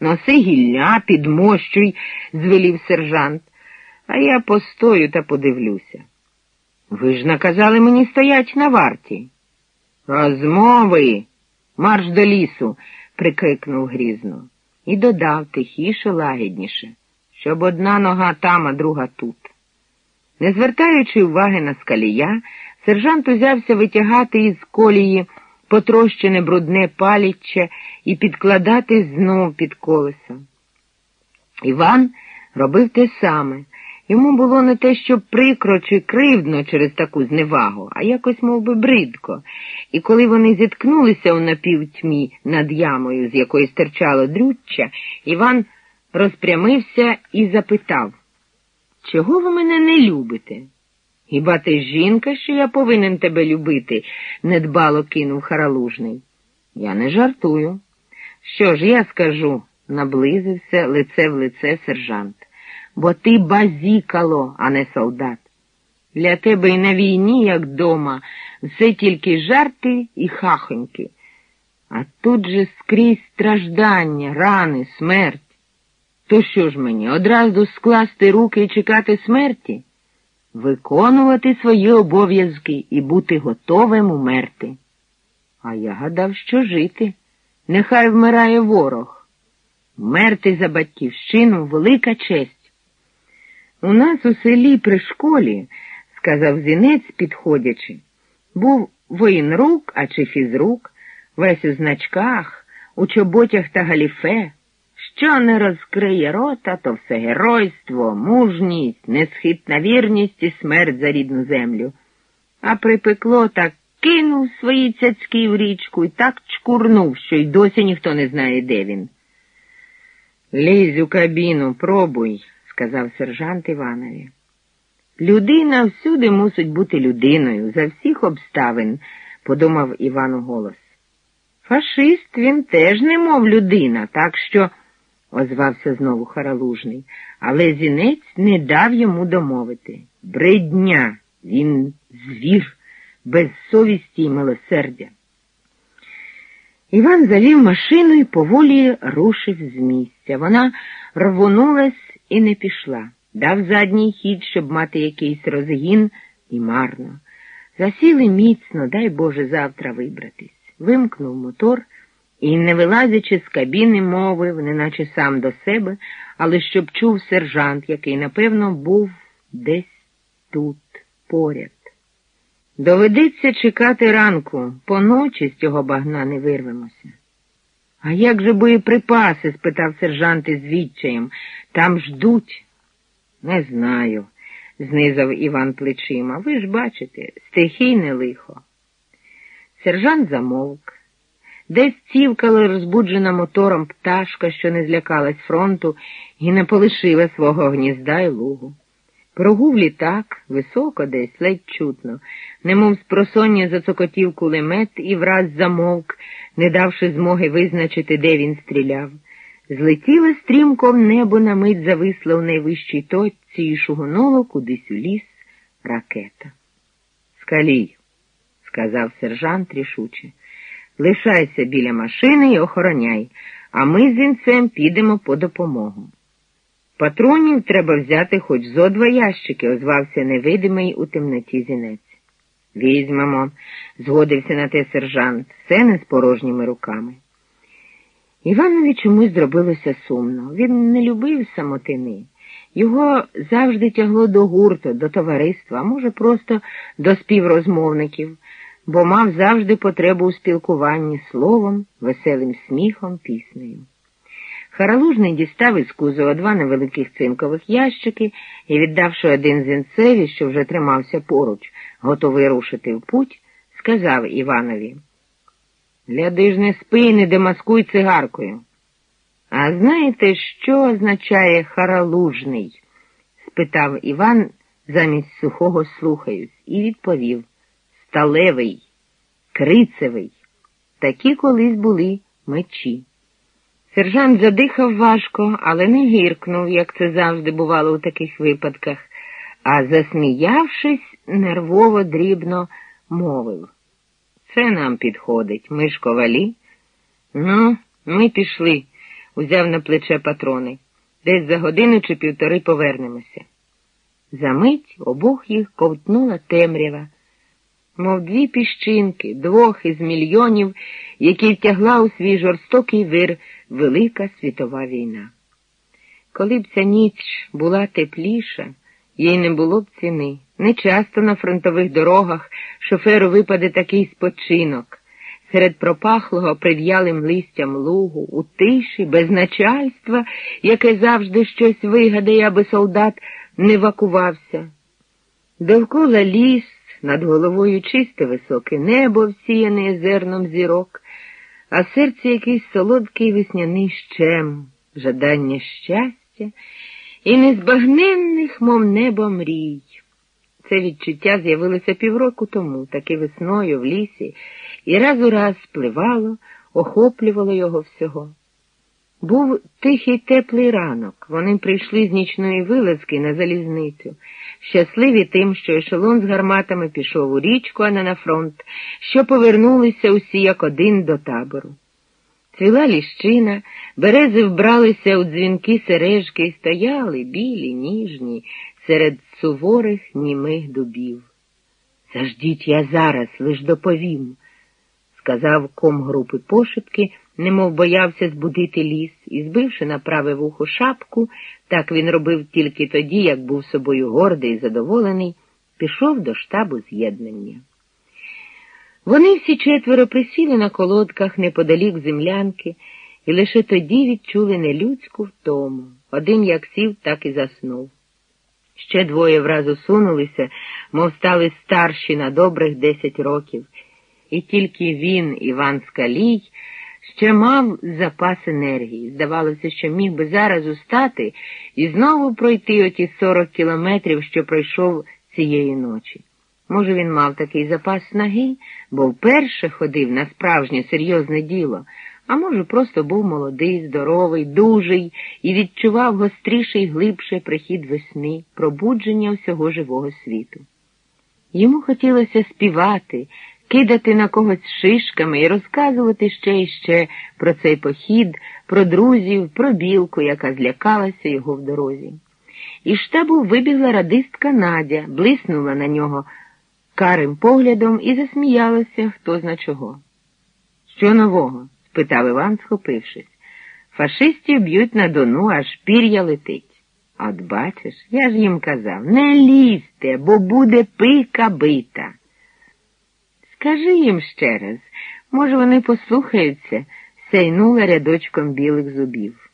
Носи гілля, підмощуй, звелів сержант, а я постою та подивлюся. Ви ж наказали мені стоять на варті. Розмови, марш до лісу, прикрикнув грізно, і додав тихіше, лагідніше, щоб одна нога там, а друга тут. Не звертаючи уваги на скалія, сержант узявся витягати із колії потрощене брудне паліччя і підкладати знов під колеса. Іван робив те саме. Йому було не те, що прикро чи кривдно через таку зневагу, а якось мов би, бридко. І коли вони зіткнулися у напівтьмі над ямою, з якої стирчало дрюччя, Іван розпрямився і запитав, чого ви мене не любите? Хіба ти жінка, що я повинен тебе любити? недбало кинув харалужний. Я не жартую. Що ж я скажу? наблизився лице в лице сержант. Бо ти базікало, а не солдат. Для тебе і на війні, як дома, все тільки жарти і хахоньки. А тут же скрізь страждання, рани, смерть. То що ж мені, одразу скласти руки і чекати смерті? Виконувати свої обов'язки і бути готовим умерти. А я гадав, що жити. Нехай вмирає ворог. Мерти за батьківщину велика честь. У нас у селі при школі, сказав зінець, підходячи, був воїнрук, а чи фізрук, весь у значках, у чоботях та галіфе. Що не розкриє рота, то все геройство, мужність, несхитна вірність і смерть за рідну землю. А припекло так кинув свої цяцьки в річку і так чкурнув, що й досі ніхто не знає, де він. Лізь у кабіну, пробуй, сказав сержант Іванові. Людина всюди мусить бути людиною, за всіх обставин, подумав Іван голос. Фашист він теж не мов людина, так що озвався знову Харалужний, але зінець не дав йому домовити. Бридня, він звір, без совісті й милосердя. Іван завів машину і поволі рушив з місця. Вона рвонулась і не пішла. Дав задній хід, щоб мати якийсь розгін, і марно. Засіли міцно, дай Боже завтра вибратись. Вимкнув мотор і, не вилазячи з кабіни, мовив, неначе сам до себе, але щоб чув сержант, який, напевно, був десь тут, поряд. Доведеться чекати ранку, по ночі з цього багна не вирвемося. А як же боєприпаси? спитав сержант із відчаєм. Там ждуть. Не знаю, знизав Іван плечима. Ви ж бачите, стихійне лихо. Сержант замовк. Десь цівкала розбуджена мотором пташка, що не злякалась фронту і не полишила свого гнізда й лугу. Прогув літак, високо десь, ледь чутно, немов з просоння зацокотів кулемет і враз замовк, не давши змоги визначити, де він стріляв. Злетіла стрімко в небо на мить зависла в найвищій точці і шугонуло кудись у ліс ракета. Скалій, сказав сержант рішуче. Лишайся біля машини і охороняй, а ми з інцем підемо по допомогу. Патронів треба взяти хоч зо два ящики, озвався невидимий у темноті зінець. Візьмемо, згодився на те сержант, все не з порожніми руками. Іванові чомусь зробилося сумно. Він не любив самотини. Його завжди тягло до гурту, до товариства, а може, просто до співрозмовників бо мав завжди потребу у спілкуванні словом, веселим сміхом, піснею. Харалужний дістав із кузова два невеликих цинкових ящики і, віддавши один зінцеві, що вже тримався поруч, готовий рушити в путь, сказав Іванові Гляди ж не спи, не демаскуй цигаркою. А знаєте, що означає харалужний? спитав Іван замість сухого слухаюсь, і відповів сталевий, крицевий. Такі колись були мечі. Сержант задихав важко, але не гіркнув, як це завжди бувало у таких випадках, а, засміявшись, нервово дрібно мовив. Це нам підходить, ми ж ковалі. Ну, ми пішли. узяв на плече патрони. Десь за годину чи півтори повернемося. Замить обох їх ковтнула темрява, мов дві піщинки, двох із мільйонів, які втягла у свій жорстокий вир Велика світова війна. Коли б ця ніч була тепліша, їй не було б ціни. Не часто на фронтових дорогах шоферу випаде такий спочинок. Серед пропахлого прив'ялим листям лугу, у тиші, без начальства, яке завжди щось вигадає, аби солдат не вакувався. Довкола ліс, над головою чисте високе небо, всіяне зерном зірок, а в серці якийсь солодкий весняний щем, жадання щастя і незбагненних, мов небо мрій. Це відчуття з'явилося півроку тому, таки весною в лісі, і раз у раз спливало, охоплювало його всього. Був тихий теплий ранок. Вони прийшли з нічної вилазки на залізницю, щасливі тим, що ешелон з гарматами пішов у річку, а не на фронт, що повернулися усі як один до табору. Цвіла ліщина, берези вбралися у дзвінки сережки і стояли білі, ніжні, серед суворих німих дубів. Заждіть я зараз, лиш доповім, сказав ком групи пошепки, немов боявся збудити ліс, і, збивши на праве вухо шапку, так він робив тільки тоді, як був собою гордий і задоволений, пішов до штабу з'єднання. Вони всі четверо присіли на колодках неподалік землянки, і лише тоді відчули нелюдську втому. Один як сів, так і заснув. Ще двоє вразу сунулися, мов стали старші на добрих десять років, і тільки він, Іван Скалій, ще мав запас енергії. Здавалося, що міг би зараз устати і знову пройти оті сорок кілометрів, що пройшов цієї ночі. Може, він мав такий запас снаги, бо вперше ходив на справжнє серйозне діло, а може, просто був молодий, здоровий, дужий і відчував гостріше й глибше прихід весни, пробудження всього живого світу. Йому хотілося співати, кидати на когось шишками і розказувати ще і ще про цей похід, про друзів, про білку, яка злякалася його в дорозі. Із штабу вибігла радистка Надя, блиснула на нього карим поглядом і засміялася хто зна чого. Що нового? спитав Іван, схопившись. Фашистів б'ють на дону, аж пір'я летить. От бачиш, я ж їм казав, не лізьте, бо буде пика бита. Скажи їм ще раз, може, вони послухаються, сяйнула рядочком білих зубів.